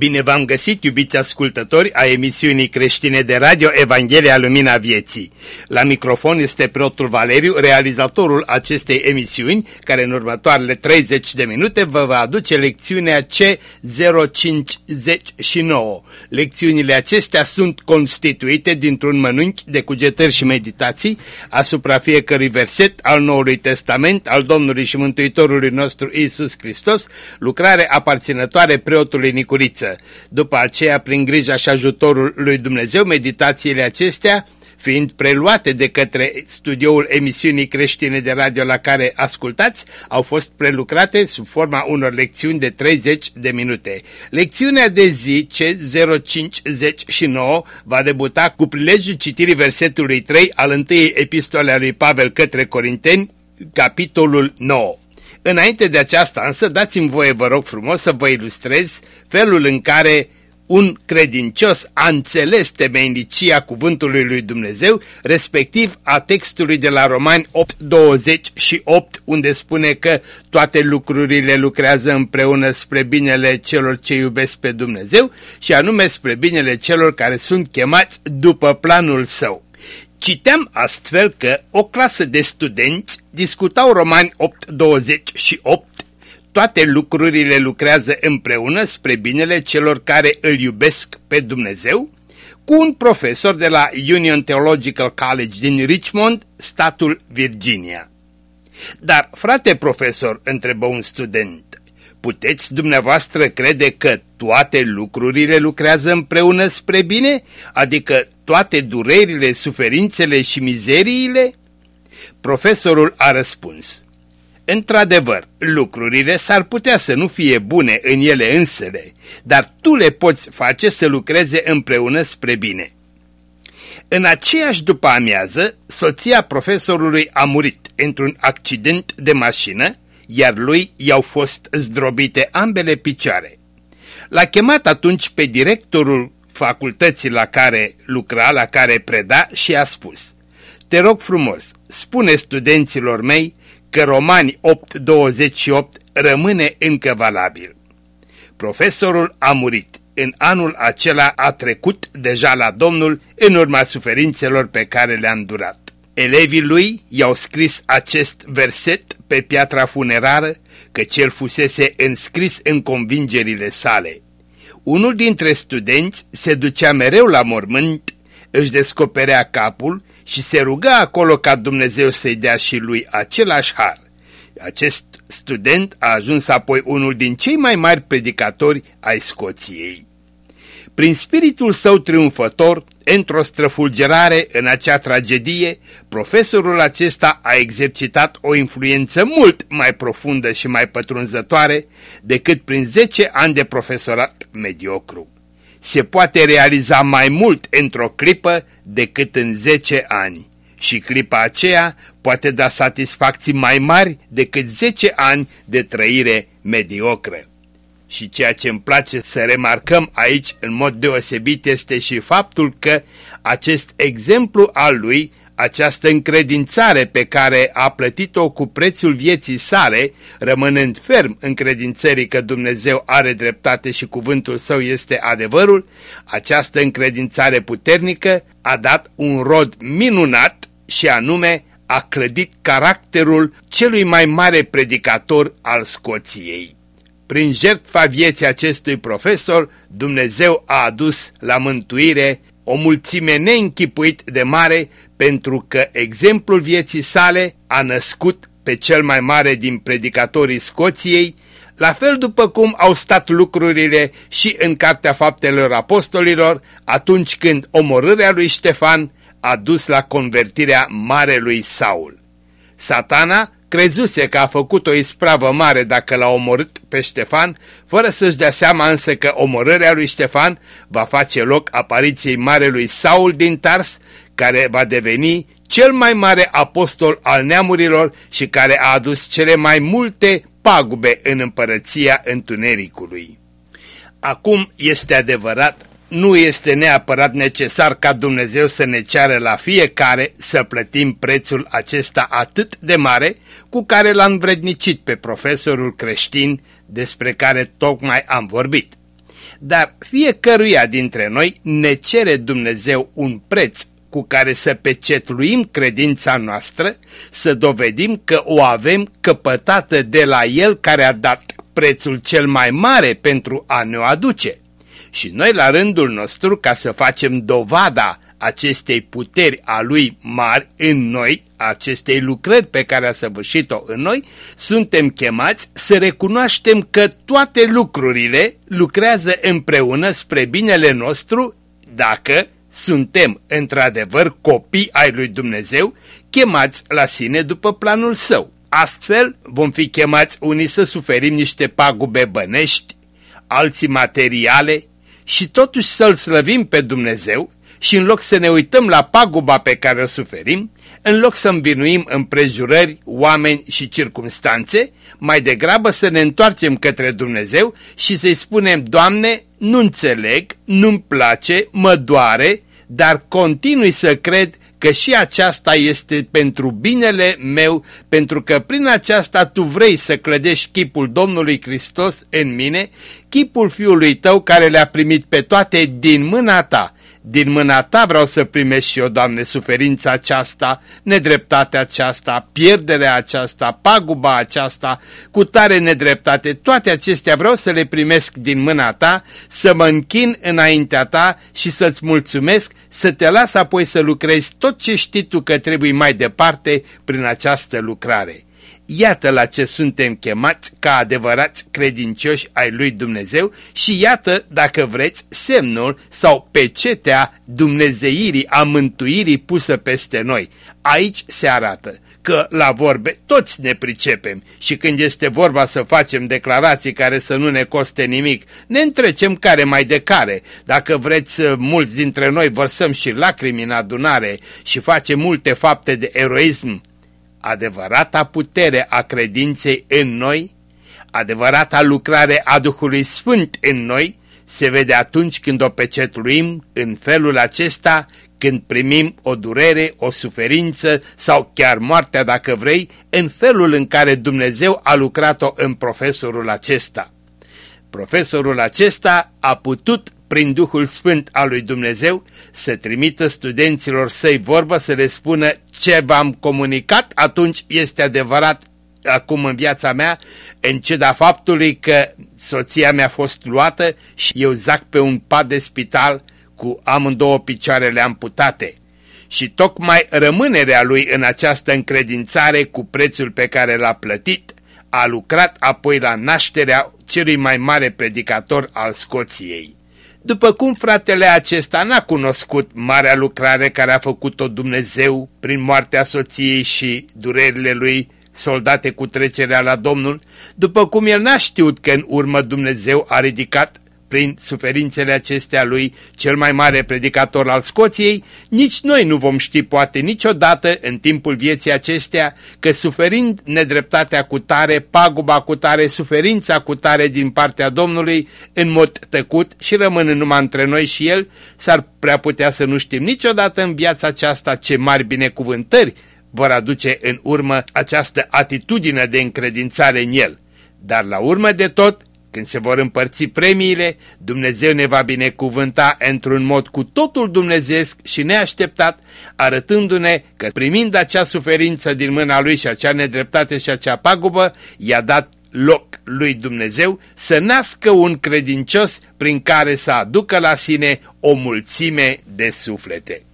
Bine v-am găsit, iubiți ascultători, a emisiunii creștine de radio Evanghelia Lumina Vieții. La microfon este preotul Valeriu, realizatorul acestei emisiuni, care în următoarele 30 de minute vă va aduce lecțiunea C059. Lecțiunile acestea sunt constituite dintr-un mănânchi de cugetări și meditații asupra fiecărui verset al Noului Testament al Domnului și Mântuitorului nostru Isus Hristos, lucrare aparținătoare preotului Nicuriță. După aceea, prin grija și ajutorul lui Dumnezeu, meditațiile acestea, fiind preluate de către studioul emisiunii creștine de radio la care ascultați, au fost prelucrate sub forma unor lecțiuni de 30 de minute. Lecțiunea de zi C059 va debuta cu prilejul citirii versetului 3 al întâiei epistole a lui Pavel către Corinteni, capitolul 9. Înainte de aceasta însă dați-mi voie, vă rog frumos, să vă ilustrez felul în care un credincios a înțeles temeinicia cuvântului lui Dumnezeu, respectiv a textului de la Romani 8.28, unde spune că toate lucrurile lucrează împreună spre binele celor ce iubesc pe Dumnezeu și anume spre binele celor care sunt chemați după planul său. Citeam astfel că o clasă de studenți discutau Romani 8.28 toate lucrurile lucrează împreună spre binele celor care îl iubesc pe Dumnezeu, cu un profesor de la Union Theological College din Richmond, statul Virginia. Dar, frate profesor, întrebă un student, Puteți dumneavoastră crede că toate lucrurile lucrează împreună spre bine? Adică toate durerile, suferințele și mizeriile? Profesorul a răspuns. Într-adevăr, lucrurile s-ar putea să nu fie bune în ele însele, dar tu le poți face să lucreze împreună spre bine. În aceeași după amiază, soția profesorului a murit într-un accident de mașină iar lui i-au fost zdrobite ambele picioare. L-a chemat atunci pe directorul facultății la care lucra, la care preda și a spus Te rog frumos, spune studenților mei că Romani 8.28 rămâne încă valabil. Profesorul a murit. În anul acela a trecut deja la Domnul în urma suferințelor pe care le-a îndurat. Elevii lui i-au scris acest verset pe piatra funerară, că cel fusese înscris în convingerile sale. Unul dintre studenți se ducea mereu la mormânt, își descoperea capul și se ruga acolo ca Dumnezeu să-i dea și lui același har. Acest student a ajuns apoi unul din cei mai mari predicatori ai Scoției. Prin spiritul său triumfător, într-o străfulgerare în acea tragedie, profesorul acesta a exercitat o influență mult mai profundă și mai pătrunzătoare decât prin 10 ani de profesorat mediocru. Se poate realiza mai mult într-o clipă decât în 10 ani și clipa aceea poate da satisfacții mai mari decât 10 ani de trăire mediocră. Și ceea ce îmi place să remarcăm aici în mod deosebit este și faptul că acest exemplu al lui, această încredințare pe care a plătit-o cu prețul vieții sale, rămânând ferm în credințării că Dumnezeu are dreptate și cuvântul său este adevărul, această încredințare puternică a dat un rod minunat și anume a clădit caracterul celui mai mare predicator al Scoției. Prin jertfa vieții acestui profesor, Dumnezeu a adus la mântuire o mulțime neînchipuit de mare pentru că exemplul vieții sale a născut pe cel mai mare din predicatorii Scoției, la fel după cum au stat lucrurile și în Cartea Faptelor Apostolilor atunci când omorârea lui Ștefan a dus la convertirea marelui Saul. Satana crezuse că a făcut o ispravă mare dacă l-a omorât pe Ștefan, fără să-și dea seama însă că omorârea lui Ștefan va face loc apariției marelui Saul din Tars, care va deveni cel mai mare apostol al neamurilor și care a adus cele mai multe pagube în împărăția întunericului. Acum este adevărat nu este neapărat necesar ca Dumnezeu să ne ceară la fiecare să plătim prețul acesta atât de mare cu care l-a învrednicit pe profesorul creștin despre care tocmai am vorbit. Dar fiecăruia dintre noi ne cere Dumnezeu un preț cu care să pecetluim credința noastră, să dovedim că o avem căpătată de la El care a dat prețul cel mai mare pentru a ne o aduce. Și noi la rândul nostru, ca să facem dovada acestei puteri a lui mari în noi, acestei lucrări pe care a săvârșit-o în noi, suntem chemați să recunoaștem că toate lucrurile lucrează împreună spre binele nostru dacă suntem într-adevăr copii ai lui Dumnezeu, chemați la sine după planul său. Astfel vom fi chemați unii să suferim niște pagube bănești, alții materiale, și totuși să-L slăvim pe Dumnezeu și în loc să ne uităm la paguba pe care o suferim, în loc să învinuim împrejurări, oameni și circumstanțe, mai degrabă să ne întoarcem către Dumnezeu și să-i spunem, Doamne, nu înțeleg, nu-mi place, mă doare, dar continui să cred că și aceasta este pentru binele meu, pentru că prin aceasta tu vrei să clădești chipul Domnului Hristos în mine, chipul Fiului tău care le-a primit pe toate din mâna ta din mâna ta vreau să primești și eu, Doamne, suferința aceasta, nedreptatea aceasta, pierderea aceasta, paguba aceasta, cu tare nedreptate, toate acestea vreau să le primesc din mâna ta, să mă închin înaintea ta și să-ți mulțumesc, să te las apoi să lucrezi tot ce știi tu că trebuie mai departe prin această lucrare. Iată la ce suntem chemați ca adevărați credincioși ai lui Dumnezeu și iată, dacă vreți, semnul sau pecetea dumnezeirii, a mântuirii pusă peste noi. Aici se arată că la vorbe toți ne pricepem și când este vorba să facem declarații care să nu ne coste nimic, ne întrecem care mai de care. Dacă vreți, mulți dintre noi vărsăm și lacrimi în adunare și facem multe fapte de eroism, adevărata putere a credinței în noi, adevărata lucrare a Duhului Sfânt în noi, se vede atunci când o pecetluim în felul acesta, când primim o durere, o suferință sau chiar moartea dacă vrei, în felul în care Dumnezeu a lucrat-o în profesorul acesta. Profesorul acesta a putut prin Duhul Sfânt al lui Dumnezeu, să trimită studenților săi vorbă să le spună ce v-am comunicat, atunci este adevărat acum în viața mea, în ciuda faptului că soția mea a fost luată și eu zac pe un pat de spital cu amândouă picioarele amputate. Și tocmai rămânerea lui în această încredințare cu prețul pe care l-a plătit, a lucrat apoi la nașterea celui mai mare predicator al Scoției. După cum fratele acesta n-a cunoscut marea lucrare care a făcut-o Dumnezeu prin moartea soției și durerile lui soldate cu trecerea la Domnul, după cum el n-a știut că în urmă Dumnezeu a ridicat prin suferințele acestea lui, cel mai mare predicator al Scoției, nici noi nu vom ști poate niciodată în timpul vieții acestea că suferind nedreptatea cu tare, paguba cu tare, suferința cu tare din partea Domnului, în mod tăcut și rămânând numai între noi și El, s-ar prea putea să nu știm niciodată în viața aceasta ce mari binecuvântări vor aduce în urmă această atitudine de încredințare în El. Dar la urmă de tot, când se vor împărți premiile, Dumnezeu ne va binecuvânta într-un mod cu totul dumnezeesc și neașteptat, arătându-ne că primind acea suferință din mâna Lui și acea nedreptate și acea pagubă, i-a dat loc lui Dumnezeu să nască un credincios prin care să aducă la sine o mulțime de suflete.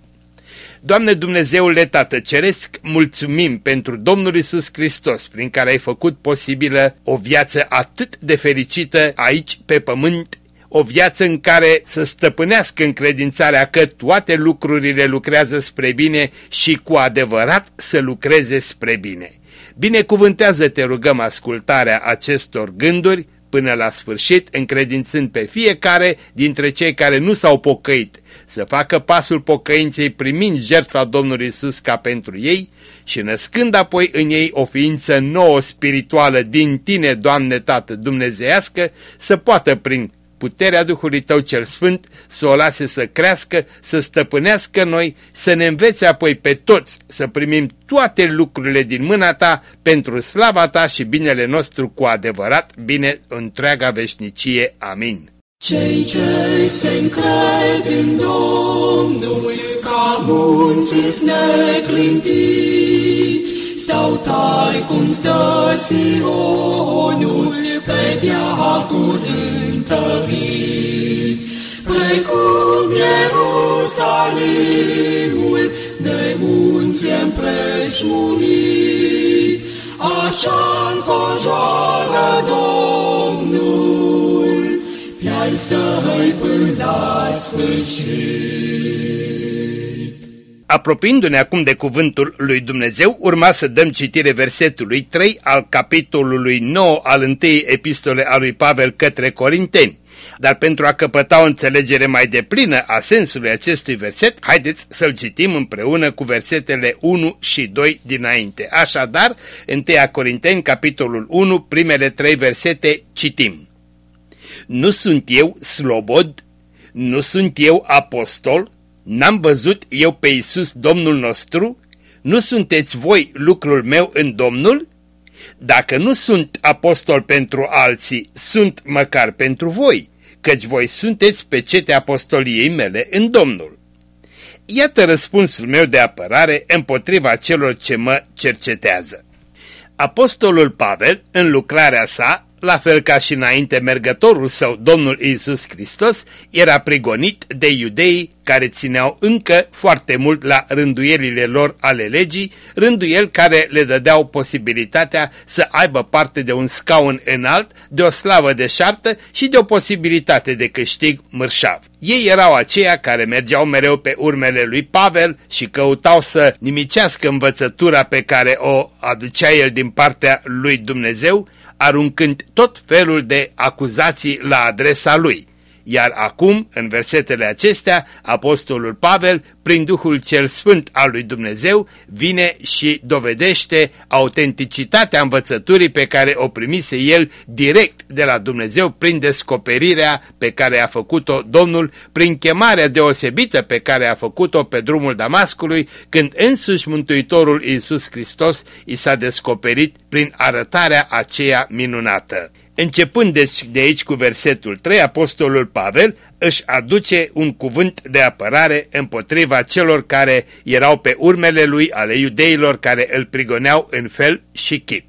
Doamne Dumnezeule Tată Ceresc, mulțumim pentru Domnul Isus Hristos, prin care ai făcut posibilă o viață atât de fericită aici pe pământ, o viață în care să stăpânească încredințarea că toate lucrurile lucrează spre bine și cu adevărat să lucreze spre bine. Binecuvântează, te rugăm, ascultarea acestor gânduri până la sfârșit, încredințând pe fiecare dintre cei care nu s-au pocăit să facă pasul pocăinței primind jertfa Domnului Isus ca pentru ei și născând apoi în ei o ființă nouă spirituală din tine, Doamne Tată Dumnezeiască, să poată prin puterea Duhului Tău cel Sfânt să o lase să crească, să stăpânească noi, să ne învețe apoi pe toți să primim toate lucrurile din mâna Ta pentru slava Ta și binele nostru cu adevărat bine întreaga veșnicie. Amin. Cei ce se încred în Domnul ca munții neclintiți, stau tari cum stă Sionul pe viacuri întăriți, precum Ierusalimul de munți împreșmurit, așa înconjoară Domnul, pe-ai săi până la sfârșit. Apropiindu-ne acum de cuvântul lui Dumnezeu, urma să dăm citire versetului 3 al capitolului 9 al întâi epistole a lui Pavel către Corinteni. Dar pentru a căpăta o înțelegere mai deplină a sensului acestui verset, haideți să-l citim împreună cu versetele 1 și 2 dinainte. Așadar, 1 Corinteni, capitolul 1, primele trei versete, citim. Nu sunt eu slobod? Nu sunt eu apostol? N-am văzut eu pe Iisus Domnul nostru? Nu sunteți voi lucrul meu în Domnul? Dacă nu sunt apostol pentru alții, sunt măcar pentru voi, căci voi sunteți pe cete apostoliei mele în Domnul. Iată răspunsul meu de apărare împotriva celor ce mă cercetează. Apostolul Pavel, în lucrarea sa, la fel ca și înainte mergătorul său, Domnul Iisus Hristos, era prigonit de iudeii care țineau încă foarte mult la rânduielile lor ale legii, rânduieli care le dădeau posibilitatea să aibă parte de un scaun înalt, de o slavă deșartă și de o posibilitate de câștig mărșav. Ei erau aceia care mergeau mereu pe urmele lui Pavel și căutau să nimicească învățătura pe care o aducea el din partea lui Dumnezeu, aruncând tot felul de acuzații la adresa lui. Iar acum, în versetele acestea, Apostolul Pavel, prin Duhul cel Sfânt al lui Dumnezeu, vine și dovedește autenticitatea învățăturii pe care o primise el direct de la Dumnezeu prin descoperirea pe care a făcut-o Domnul, prin chemarea deosebită pe care a făcut-o pe drumul Damascului, când însuși Mântuitorul Iisus Hristos i s-a descoperit prin arătarea aceea minunată. Începând deci de aici cu versetul 3, apostolul Pavel își aduce un cuvânt de apărare împotriva celor care erau pe urmele lui ale iudeilor care îl prigoneau în fel și chip.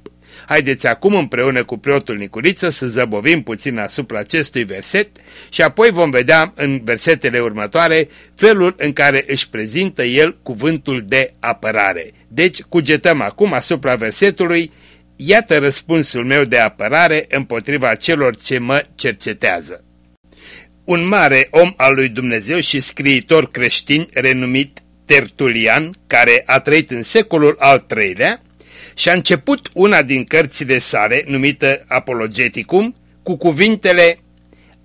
Haideți acum împreună cu preotul Nicuriță să zăbovim puțin asupra acestui verset și apoi vom vedea în versetele următoare felul în care își prezintă el cuvântul de apărare. Deci cugetăm acum asupra versetului Iată răspunsul meu de apărare împotriva celor ce mă cercetează. Un mare om al lui Dumnezeu și scriitor creștin renumit Tertulian, care a trăit în secolul al III-lea, și-a început una din cărțile sale, numită Apologeticum, cu cuvintele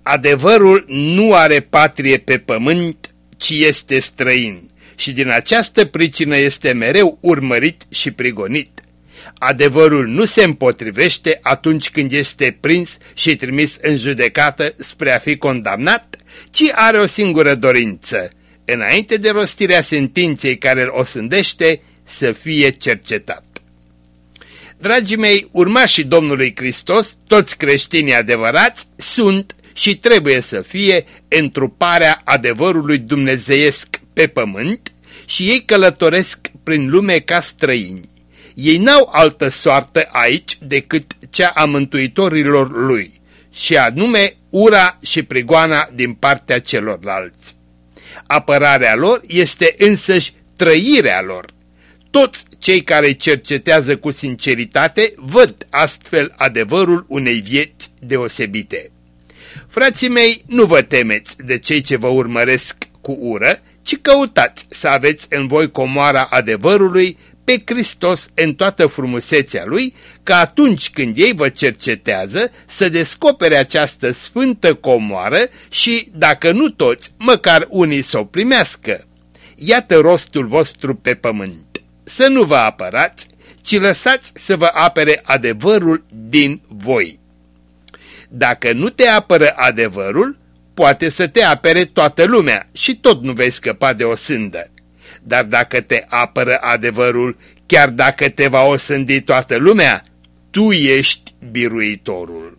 Adevărul nu are patrie pe pământ, ci este străin și din această pricină este mereu urmărit și prigonit adevărul nu se împotrivește atunci când este prins și trimis în judecată spre a fi condamnat, ci are o singură dorință, înainte de rostirea sentinței care îl osândește, să fie cercetat. Dragii mei, urmașii Domnului Hristos, toți creștinii adevărați, sunt și trebuie să fie întruparea adevărului dumnezeiesc pe pământ și ei călătoresc prin lume ca străini. Ei n-au altă soartă aici decât cea a mântuitorilor lui, și anume ura și prigoana din partea celorlalți. Apărarea lor este însăși trăirea lor. Toți cei care cercetează cu sinceritate văd astfel adevărul unei vieți deosebite. Frații mei, nu vă temeți de cei ce vă urmăresc cu ură, ci căutați să aveți în voi comoara adevărului pe Hristos în toată frumusețea Lui, că atunci când ei vă cercetează să descopere această sfântă comoară și, dacă nu toți, măcar unii să o primească. Iată rostul vostru pe pământ. Să nu vă apărați, ci lăsați să vă apere adevărul din voi. Dacă nu te apără adevărul, poate să te apere toată lumea și tot nu vei scăpa de o sândă. Dar dacă te apără adevărul, chiar dacă te va osândi toată lumea, tu ești biruitorul.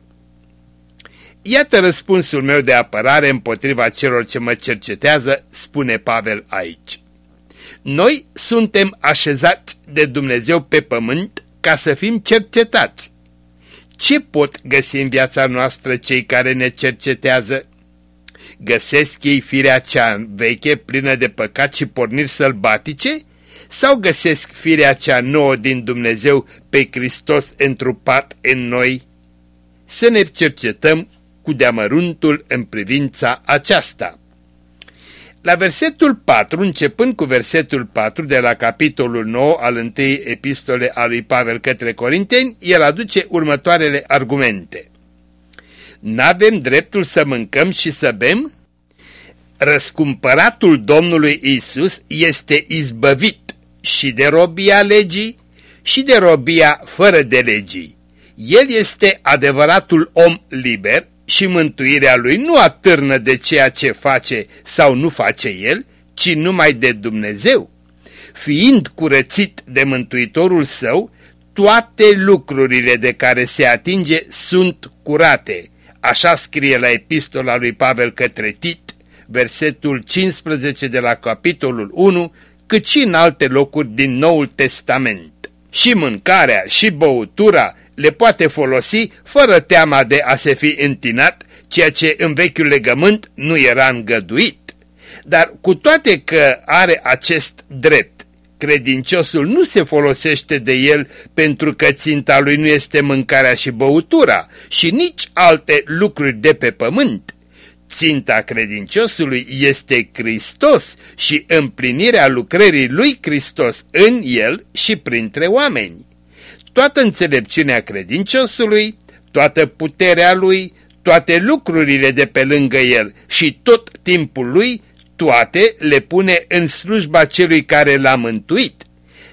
Iată răspunsul meu de apărare împotriva celor ce mă cercetează, spune Pavel aici. Noi suntem așezați de Dumnezeu pe pământ ca să fim cercetați. Ce pot găsi în viața noastră cei care ne cercetează? Găsesc ei firea cea veche, plină de păcat și porniri sălbatice? Sau găsesc firea cea nouă din Dumnezeu pe Hristos întrupat în noi? Să ne cercetăm cu deamăruntul în privința aceasta. La versetul 4, începând cu versetul 4 de la capitolul 9 al întâi epistole a lui Pavel către Corinteni, el aduce următoarele argumente. N-avem dreptul să mâncăm și să bem? Răscumpăratul Domnului Isus este izbăvit și de robia legii și de robia fără de legii. El este adevăratul om liber și mântuirea lui nu atârnă de ceea ce face sau nu face el, ci numai de Dumnezeu. Fiind curățit de mântuitorul său, toate lucrurile de care se atinge sunt curate. Așa scrie la epistola lui Pavel către Tit, versetul 15 de la capitolul 1, cât și în alte locuri din Noul Testament. Și mâncarea și băutura le poate folosi fără teama de a se fi întinat, ceea ce în vechiul legământ nu era îngăduit. Dar cu toate că are acest drept, credinciosul nu se folosește de el pentru că ținta lui nu este mâncarea și băutura și nici alte lucruri de pe pământ. Ținta credinciosului este Hristos și împlinirea lucrării lui Hristos în el și printre oameni toată înțelepciunea credinciosului, toată puterea lui, toate lucrurile de pe lângă el și tot timpul lui, toate le pune în slujba celui care l-a mântuit.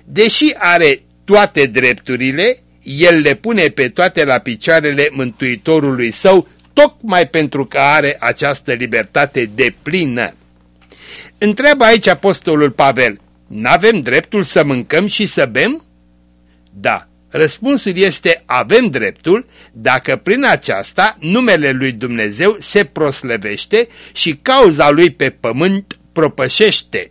Deși are toate drepturile, el le pune pe toate la picioarele mântuitorului său, tocmai pentru că are această libertate de plină. Întreabă aici apostolul Pavel, n-avem dreptul să mâncăm și să bem? Da, Răspunsul este avem dreptul dacă prin aceasta numele lui Dumnezeu se proslăvește și cauza lui pe pământ propășește.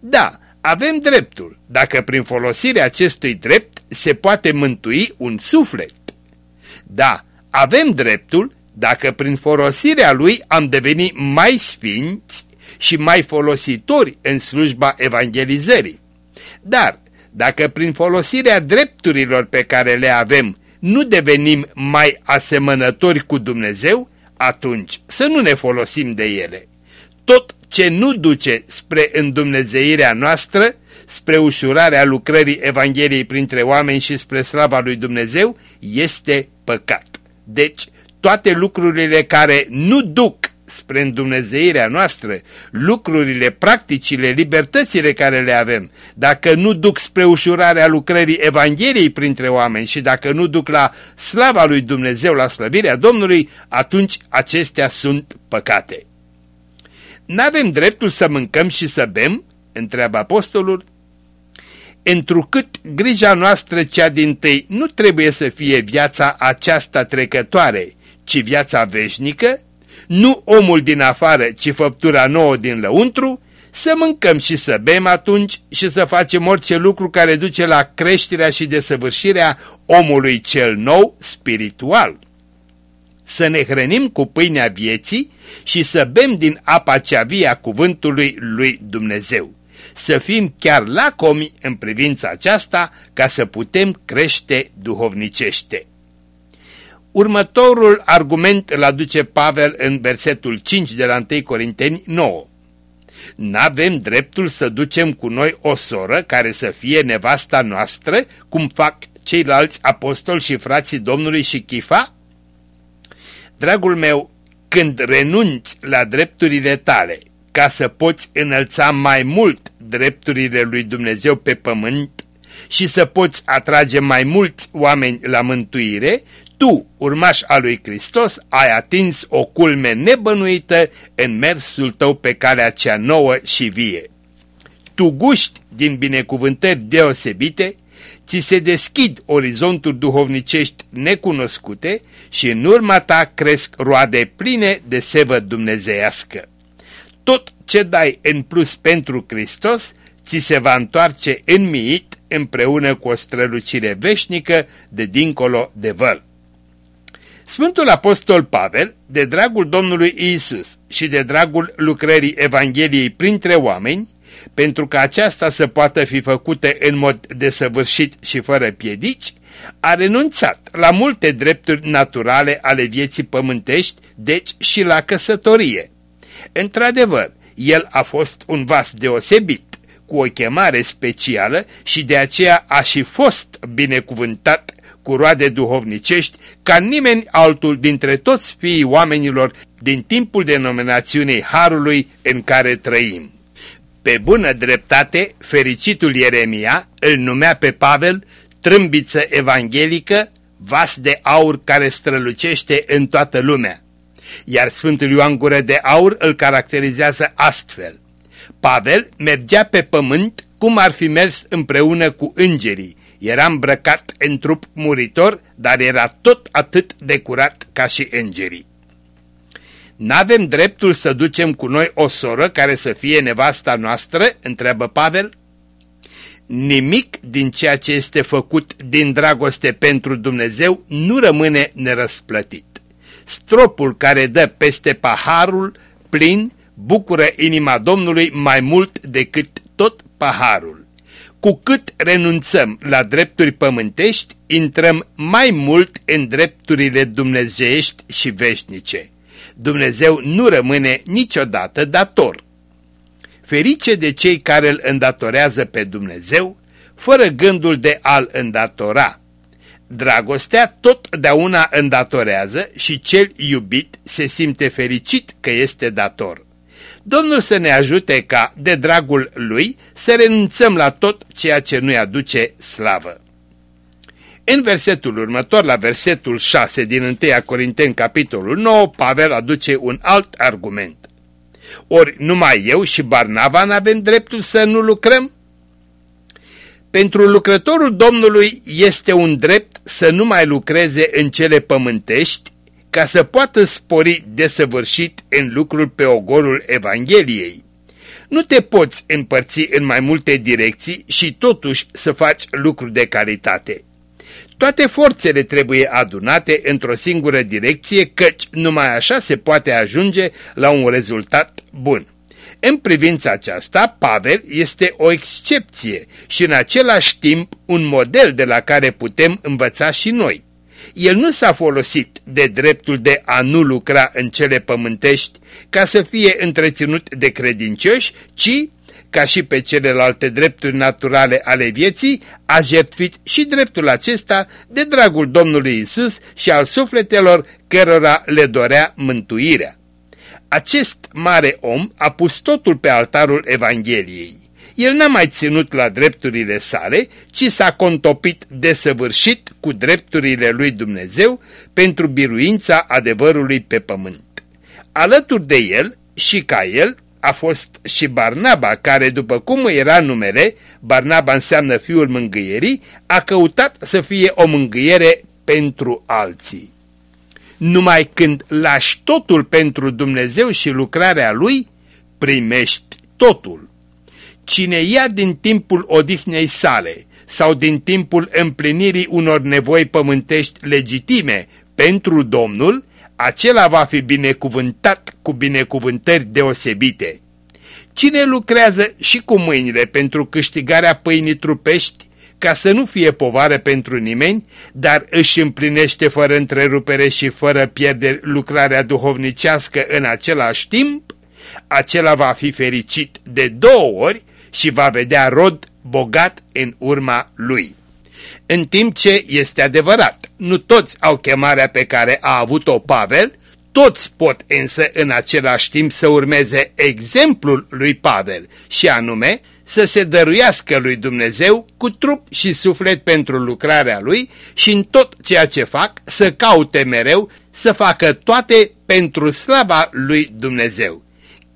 Da, avem dreptul dacă prin folosirea acestui drept se poate mântui un suflet. Da, avem dreptul dacă prin folosirea lui am devenit mai sfinți și mai folositori în slujba evangelizării. Dar dacă prin folosirea drepturilor pe care le avem nu devenim mai asemănători cu Dumnezeu, atunci să nu ne folosim de ele. Tot ce nu duce spre îndumnezeirea noastră, spre ușurarea lucrării Evangheliei printre oameni și spre slava lui Dumnezeu, este păcat. Deci, toate lucrurile care nu duc spre îndumnezeirea noastră, lucrurile, practicile, libertățile care le avem, dacă nu duc spre ușurarea lucrării Evangheliei printre oameni și dacă nu duc la slava lui Dumnezeu, la slăvirea Domnului, atunci acestea sunt păcate. N-avem dreptul să mâncăm și să bem? întreabă apostolul. Întrucât grija noastră cea din tâi nu trebuie să fie viața aceasta trecătoare, ci viața veșnică, nu omul din afară, ci făptura nouă din lăuntru, să mâncăm și să bem atunci și să facem orice lucru care duce la creșterea și desăvârșirea omului cel nou spiritual. Să ne hrănim cu pâinea vieții și să bem din apa cea vie a cuvântului lui Dumnezeu. Să fim chiar lacomi în privința aceasta ca să putem crește duhovnicește. Următorul argument îl aduce Pavel în versetul 5 de la 1 Corinteni 9. N-avem dreptul să ducem cu noi o soră care să fie nevasta noastră, cum fac ceilalți apostoli și frații Domnului și Chifa? Dragul meu, când renunți la drepturile tale ca să poți înălța mai mult drepturile lui Dumnezeu pe pământ și să poți atrage mai mulți oameni la mântuire, tu, urmaș al lui Hristos, ai atins o culme nebănuită în mersul tău pe calea cea nouă și vie. Tu guști din binecuvântări deosebite, ți se deschid orizonturi duhovnicești necunoscute și în urma ta cresc roade pline de sevă dumnezeiască. Tot ce dai în plus pentru Hristos, ți se va întoarce înmiit împreună cu o strălucire veșnică de dincolo de văl. Sfântul Apostol Pavel, de dragul Domnului Isus și de dragul lucrării Evangheliei printre oameni, pentru că aceasta să poată fi făcută în mod desăvârșit și fără piedici, a renunțat la multe drepturi naturale ale vieții pământești, deci și la căsătorie. Într-adevăr, el a fost un vas deosebit, cu o chemare specială și de aceea a și fost binecuvântat cu roade duhovnicești ca nimeni altul dintre toți fiii oamenilor din timpul denominațiunii Harului în care trăim. Pe bună dreptate, fericitul Ieremia îl numea pe Pavel trâmbiță evanghelică, vas de aur care strălucește în toată lumea. Iar Sfântul Ioan Gură de Aur îl caracterizează astfel. Pavel mergea pe pământ cum ar fi mers împreună cu îngerii, era îmbrăcat în trup muritor, dar era tot atât de curat ca și îngerii. N-avem dreptul să ducem cu noi o soră care să fie nevasta noastră? întreabă Pavel. Nimic din ceea ce este făcut din dragoste pentru Dumnezeu nu rămâne nerăsplătit. Stropul care dă peste paharul plin bucură inima Domnului mai mult decât tot paharul. Cu cât renunțăm la drepturi pământești, intrăm mai mult în drepturile dumnezeiești și veșnice. Dumnezeu nu rămâne niciodată dator. Ferice de cei care îl îndatorează pe Dumnezeu, fără gândul de a-l îndatora. Dragostea totdeauna îndatorează și cel iubit se simte fericit că este dator. Domnul să ne ajute ca, de dragul Lui, să renunțăm la tot ceea ce nu-i aduce slavă. În versetul următor, la versetul 6 din 1 Corinteni, capitolul 9, Pavel aduce un alt argument. Ori numai eu și Barnava n-avem dreptul să nu lucrăm? Pentru lucrătorul Domnului este un drept să nu mai lucreze în cele pământești, ca să poată spori desăvârșit în lucrul pe ogorul Evangheliei. Nu te poți împărți în mai multe direcții și totuși să faci lucruri de calitate. Toate forțele trebuie adunate într-o singură direcție, căci numai așa se poate ajunge la un rezultat bun. În privința aceasta, Pavel este o excepție și în același timp un model de la care putem învăța și noi. El nu s-a folosit de dreptul de a nu lucra în cele pământești ca să fie întreținut de credincioși, ci, ca și pe celelalte drepturi naturale ale vieții, a jertfit și dreptul acesta de dragul Domnului Isus și al sufletelor cărora le dorea mântuirea. Acest mare om a pus totul pe altarul Evangheliei. El n-a mai ținut la drepturile sale, ci s-a contopit desăvârșit cu drepturile lui Dumnezeu pentru biruința adevărului pe pământ. Alături de el și ca el a fost și Barnaba, care, după cum era numele, Barnaba înseamnă fiul mângâierii, a căutat să fie o mângâiere pentru alții. Numai când lași totul pentru Dumnezeu și lucrarea Lui, primești totul. Cine ia din timpul odihnei sale sau din timpul împlinirii unor nevoi pământești legitime pentru Domnul, acela va fi binecuvântat cu binecuvântări deosebite. Cine lucrează și cu mâinile pentru câștigarea pâinii trupești, ca să nu fie povară pentru nimeni, dar își împlinește fără întrerupere și fără pierderi lucrarea duhovnicească în același timp, acela va fi fericit de două ori și va vedea rod bogat în urma lui. În timp ce este adevărat, nu toți au chemarea pe care a avut-o Pavel, toți pot însă în același timp să urmeze exemplul lui Pavel și anume să se dăruiască lui Dumnezeu cu trup și suflet pentru lucrarea lui și în tot ceea ce fac să caute mereu să facă toate pentru slava lui Dumnezeu.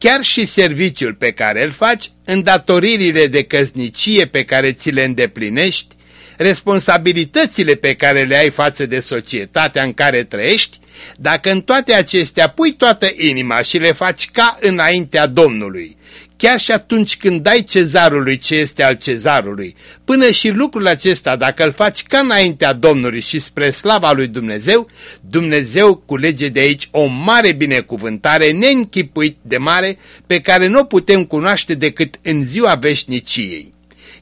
Chiar și serviciul pe care îl faci, îndatoririle de căznicie pe care ți le îndeplinești, responsabilitățile pe care le ai față de societatea în care trăiești, dacă în toate acestea pui toată inima și le faci ca înaintea Domnului, chiar și atunci când dai cezarului ce este al cezarului, până și lucrul acesta, dacă îl faci ca înaintea Domnului și spre slava lui Dumnezeu, Dumnezeu culege de aici o mare binecuvântare neînchipuit de mare, pe care nu o putem cunoaște decât în ziua veșniciei.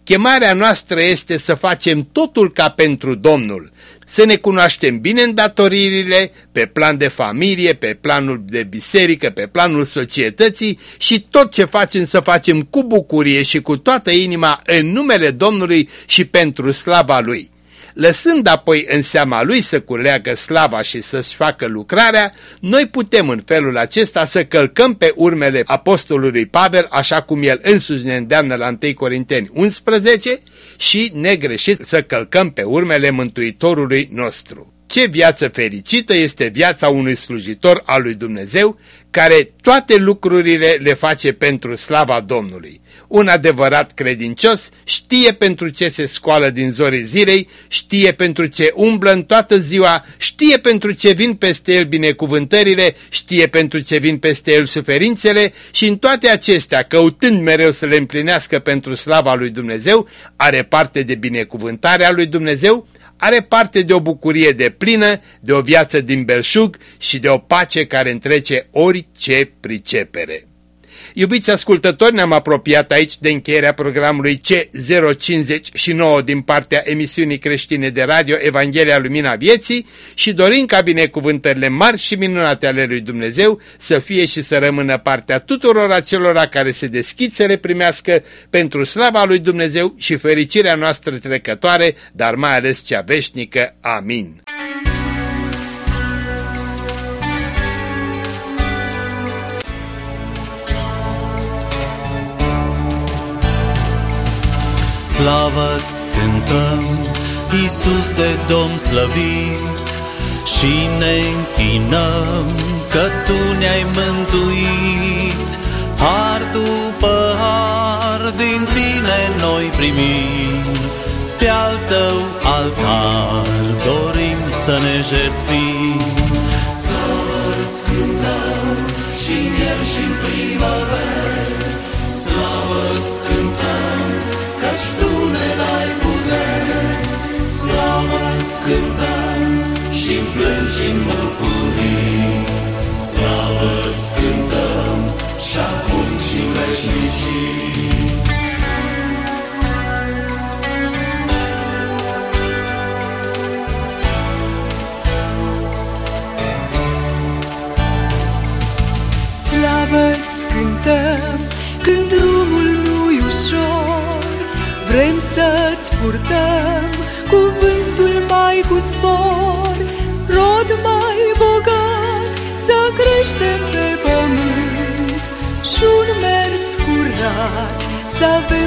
Chemarea noastră este să facem totul ca pentru Domnul, să ne cunoaștem bine îndatoririle pe plan de familie, pe planul de biserică, pe planul societății și tot ce facem să facem cu bucurie și cu toată inima în numele Domnului și pentru slava Lui lăsând apoi în seama lui să culeagă slava și să-și facă lucrarea, noi putem în felul acesta să călcăm pe urmele apostolului Pavel, așa cum el însuși ne îndeamnă la 1 Corinteni 11, și negreșit să călcăm pe urmele Mântuitorului nostru. Ce viață fericită este viața unui slujitor al lui Dumnezeu, care toate lucrurile le face pentru slava Domnului. Un adevărat credincios știe pentru ce se scoală din zorii zilei, știe pentru ce umblă în toată ziua, știe pentru ce vin peste el binecuvântările, știe pentru ce vin peste el suferințele și în toate acestea, căutând mereu să le împlinească pentru slava lui Dumnezeu, are parte de binecuvântarea lui Dumnezeu, are parte de o bucurie de plină, de o viață din belșug și de o pace care întrece orice pricepere. Iubiți ascultători, ne-am apropiat aici de încheierea programului C059 din partea emisiunii creștine de radio Evanghelia Lumina Vieții și dorim ca binecuvântările mari și minunate ale lui Dumnezeu să fie și să rămână partea tuturor acelora care se deschid să le primească pentru slava lui Dumnezeu și fericirea noastră trecătoare, dar mai ales cea veșnică. Amin. Slavă-ți cântăm, Iisuse Domn slăvit, și ne închinăm că Tu ne-ai mântuit. Har după har din Tine noi primim, pe al Tău altar dorim să ne jertfim. Slavă-ți cântăm și în ieri și în primăveră, Slavă-ți cântăm și-n plâns și-n bucurii. Slavă-ți cântăm și acum și în veșnicii. Curat